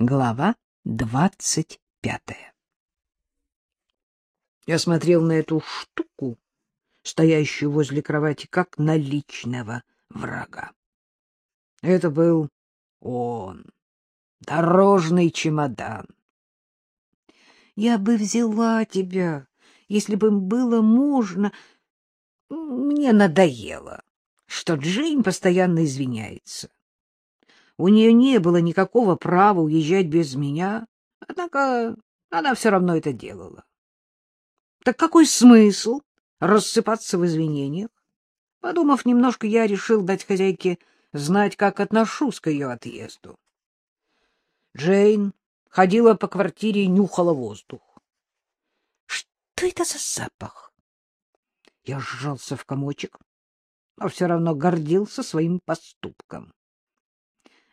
Глава двадцать пятая Я смотрел на эту штуку, стоящую возле кровати, как на личного врага. Это был он, дорожный чемодан. Я бы взяла тебя, если бы было можно. Мне надоело, что Джейн постоянно извиняется. У нее не было никакого права уезжать без меня, однако она все равно это делала. Так какой смысл рассыпаться в извинениях? Подумав немножко, я решил дать хозяйке знать, как отношусь к ее отъезду. Джейн ходила по квартире и нюхала воздух. Что это за запах? Я сжался в комочек, но все равно гордился своим поступком.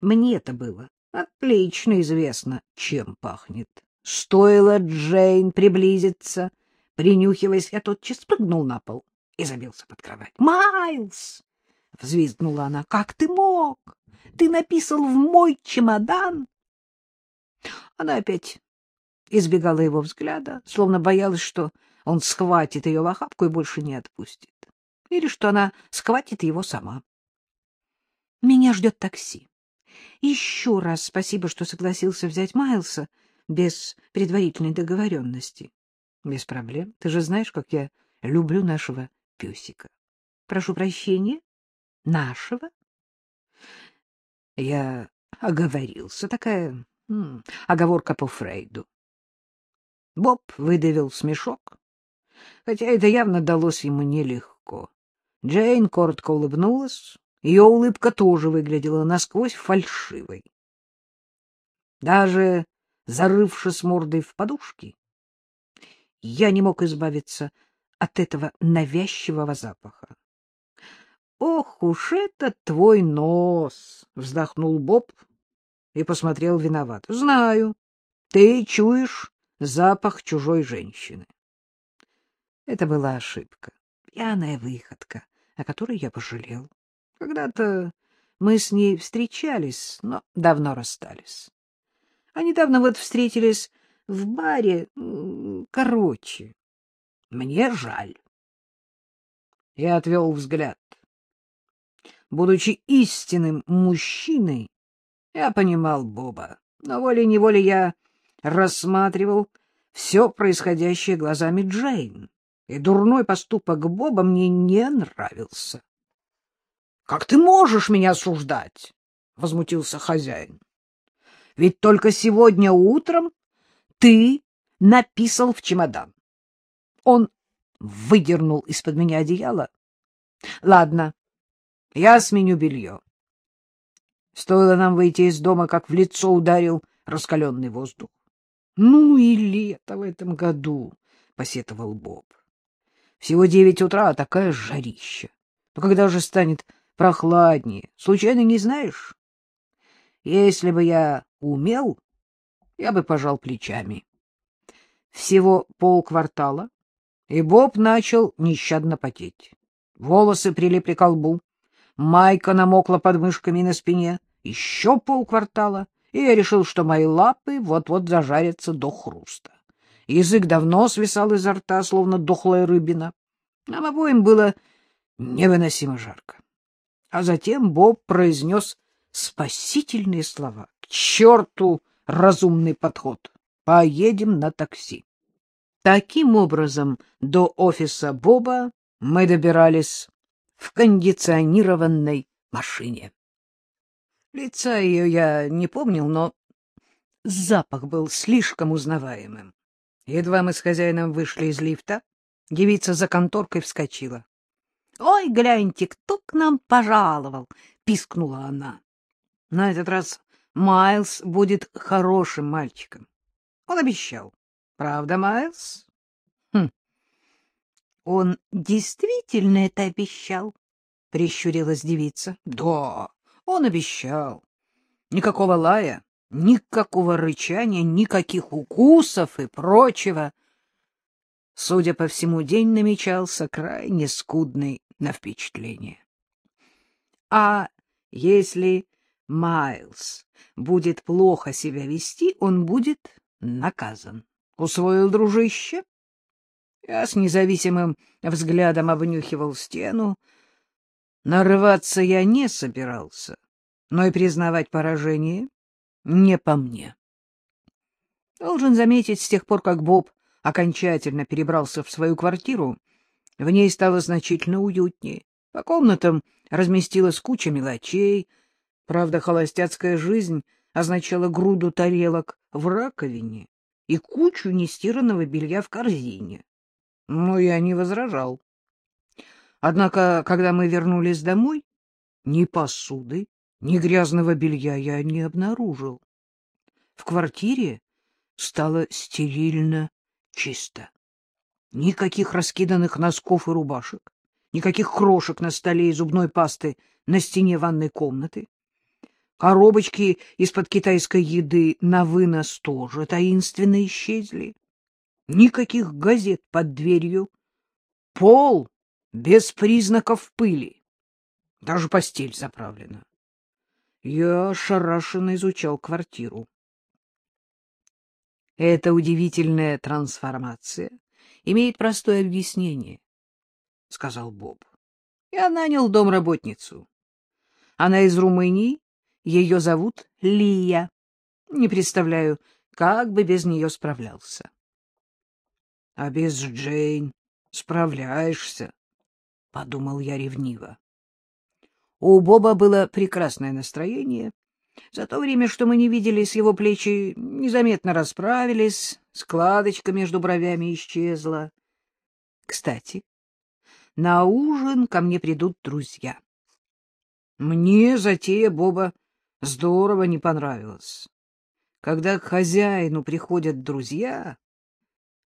Мне-то было отлично известно, чем пахнет. Стоило Джейн приблизиться, принюхиваясь, я тотчас прыгнул на пол и забился под кровать. «Майлз!» — взвизгнула она. «Как ты мог? Ты написал в мой чемодан?» Она опять избегала его взгляда, словно боялась, что он схватит ее в охапку и больше не отпустит. Или что она схватит его сама. «Меня ждет такси. Еще раз спасибо, что согласился взять Майлса без предварительной договоренности. Без проблем. Ты же знаешь, как я люблю нашего песика. Прошу прощения. Нашего? Я оговорился. Такая м, оговорка по Фрейду. Боб выдавил смешок, хотя это явно далось ему нелегко. Джейн коротко улыбнулась, ее улыбка тоже выглядела насквозь фальшивой. Даже зарывшись мордой в подушки, я не мог избавиться от этого навязчивого запаха. — Ох уж это твой нос! — вздохнул Боб и посмотрел виноват. — Знаю, ты чуешь запах чужой женщины. Это была ошибка, пьяная выходка, о которой я пожалел. Когда-то мы с ней встречались, но давно расстались. А недавно вот встретились в баре. Короче, мне жаль. Я отвел взгляд. Будучи истинным мужчиной, я понимал Боба, но волей-неволей я рассматривал все происходящее глазами Джейн, и дурной поступок Боба мне не нравился. Как ты можешь меня осуждать? — возмутился хозяин. — Ведь только сегодня утром ты написал в чемодан. Он выдернул из-под меня одеяло. — Ладно, я сменю белье. Стоило нам выйти из дома, как в лицо ударил раскаленный воздух. — Ну и лето в этом году, — посетовал Боб. — Всего девять утра, а такая жарища. Но когда же станет прохладнее. Случайно не знаешь? Если бы я умел, я бы пожал плечами. Всего полквартала, и Боб начал нещадно потеть. Волосы прилипли к лбу, майка намокла под мышками на спине. Еще полквартала, и я решил, что мои лапы вот-вот зажарятся до хруста. Язык давно свисал изо рта, словно дохлая рыбина. Нам обоим было невыносимо жарко. А затем Боб произнес спасительные слова. — К черту разумный подход! Поедем на такси. Таким образом, до офиса Боба мы добирались в кондиционированной машине. Лица ее я не помнил, но запах был слишком узнаваемым. Едва мы с хозяином вышли из лифта, девица за конторкой вскочила. — Ой, гляньте, кто к нам пожаловал! — пискнула она. На этот раз Майлз будет хорошим мальчиком. Он обещал. Правда, Майлз? Хм. Он действительно это обещал? — прищурилась девица. — Да, он обещал. Никакого лая, никакого рычания, никаких укусов и прочего. Судя по всему, день намечался крайне скудный на впечатление. — А если Майлз будет плохо себя вести, он будет наказан. Усвоил дружище? Я с независимым взглядом обнюхивал стену. Нарываться я не собирался, но и признавать поражение не по мне. Должен заметить, с тех пор, как Боб окончательно перебрался в свою квартиру, в ней стало значительно уютнее. По комнатам разместилась куча мелочей. Правда, холостяцкая жизнь означала груду тарелок в раковине и кучу нестиранного белья в корзине. Но я не возражал. Однако, когда мы вернулись домой, ни посуды, ни грязного белья я не обнаружил. В квартире стало стерильно чисто. Никаких раскиданных носков и рубашек, никаких крошек на столе и зубной пасты на стене ванной комнаты. Коробочки из-под китайской еды на вынос тоже таинственно исчезли. Никаких газет под дверью. Пол без признаков пыли. Даже постель заправлена. Я ошарашенно изучал квартиру. Эта удивительная трансформация имеет простое объяснение, — сказал Боб. Я нанял домработницу. Она из Румынии, ее зовут Лия. Не представляю, как бы без нее справлялся. — А без Джейн справляешься, — подумал я ревниво. У Боба было прекрасное настроение, за то время, что мы не виделись, его плечи незаметно расправились, складочка между бровями исчезла. Кстати, на ужин ко мне придут друзья. Мне затея Боба здорово не понравилась. Когда к хозяину приходят друзья,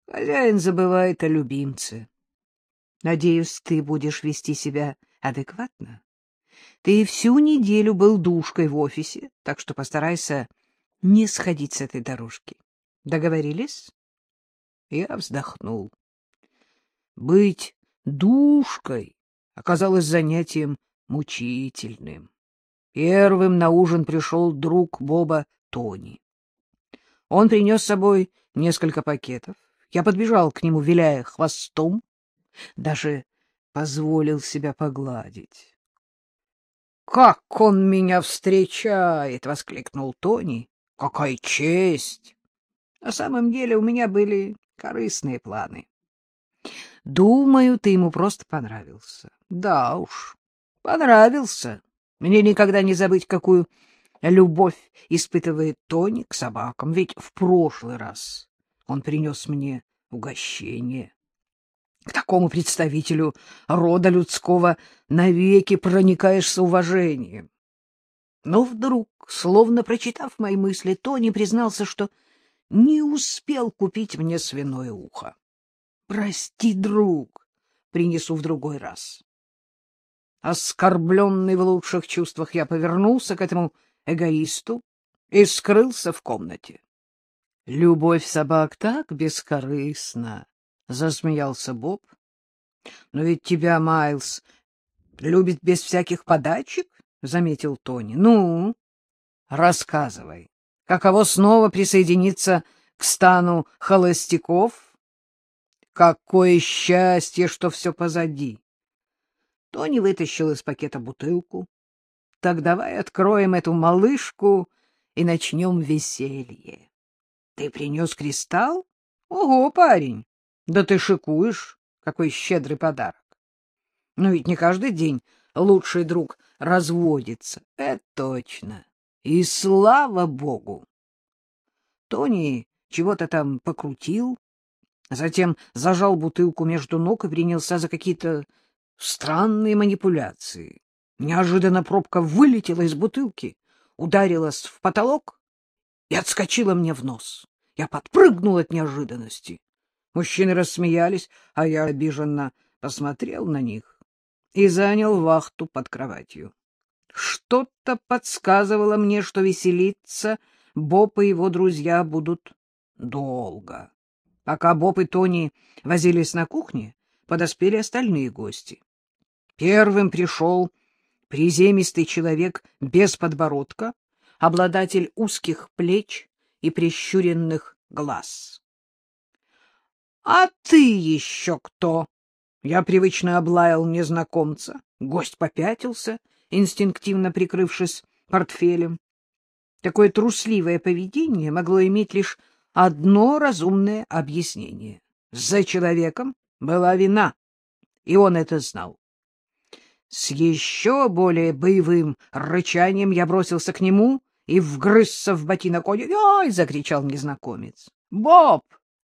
хозяин забывает о любимце. Надеюсь, ты будешь вести себя адекватно. Ты всю неделю был душкой в офисе, так что постарайся не сходить с этой дорожки. Договорились? Я вздохнул. Быть душкой оказалось занятием мучительным. Первым на ужин пришел друг Боба Тони. Он принес с собой несколько пакетов. Я подбежал к нему, виляя хвостом, даже позволил себя погладить. Как он меня встречает! — воскликнул Тони. — Какая честь! На самом деле у меня были корыстные планы. Думаю, ты ему просто понравился. Да уж, понравился. Мне никогда не забыть, какую любовь испытывает Тони к собакам, ведь в прошлый раз он принес мне угощение. К такому представителю рода людского навеки проникаешь с уважением. Но вдруг, словно прочитав мои мысли, Тони признался, что не успел купить мне свиное ухо. Прости, друг, принесу в другой раз. Оскорбленный в лучших чувствах, я повернулся к этому эгоисту и скрылся в комнате. Любовь собак так бескорыстна, засмеялся Боб. — Но ведь тебя, Майлз, любит без всяких подачек, — заметил Тони. — Ну, рассказывай, каково снова присоединиться к стану холостяков? Какое счастье, что все позади! Тони вытащил из пакета бутылку. — Так давай откроем эту малышку и начнем веселье. — Ты принес кристалл? Ого, парень! Да ты шикуешь, какой щедрый подарок. Но ведь не каждый день лучший друг разводится. Это точно. И слава богу! Тони чего-то там покрутил, затем зажал бутылку между ног и принялся за какие-то странные манипуляции. Неожиданно пробка вылетела из бутылки, ударилась в потолок и отскочила мне в нос. Я подпрыгнул от неожиданности. Мужчины рассмеялись, а я обиженно посмотрел на них и занял вахту под кроватью. Что-то подсказывало мне, что веселиться Боб и его друзья будут долго. Пока Боб и Тони возились на кухне, подоспели остальные гости. Первым пришел приземистый человек без подбородка, обладатель узких плеч и прищуренных глаз. — А ты еще кто? Я привычно облаял незнакомца. Гость попятился, инстинктивно прикрывшись портфелем. Такое трусливое поведение могло иметь лишь одно разумное объяснение. За человеком была вина, и он это знал. С еще более боевым рычанием я бросился к нему и вгрызся в ботинок. «Ой!» — закричал незнакомец. «Боб,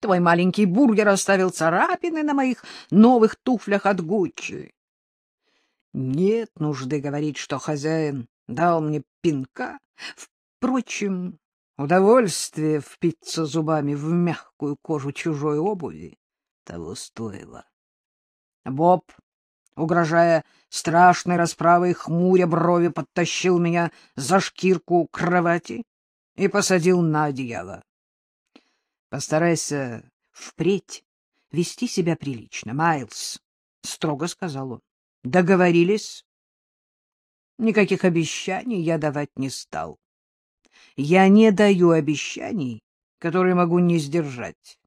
твой маленький бургер оставил царапины на моих новых туфлях от Гуччи». Нет нужды говорить, что хозяин дал мне пинка. Впрочем, удовольствие впиться зубами в мягкую кожу чужой обуви того стоило. Боб угрожая страшной расправой, хмуря брови, подтащил меня за шкирку кровати и посадил на одеяло. — Постарайся впредь вести себя прилично, Майлз, — строго сказал он. — Договорились? Никаких обещаний я давать не стал. Я не даю обещаний, которые могу не сдержать.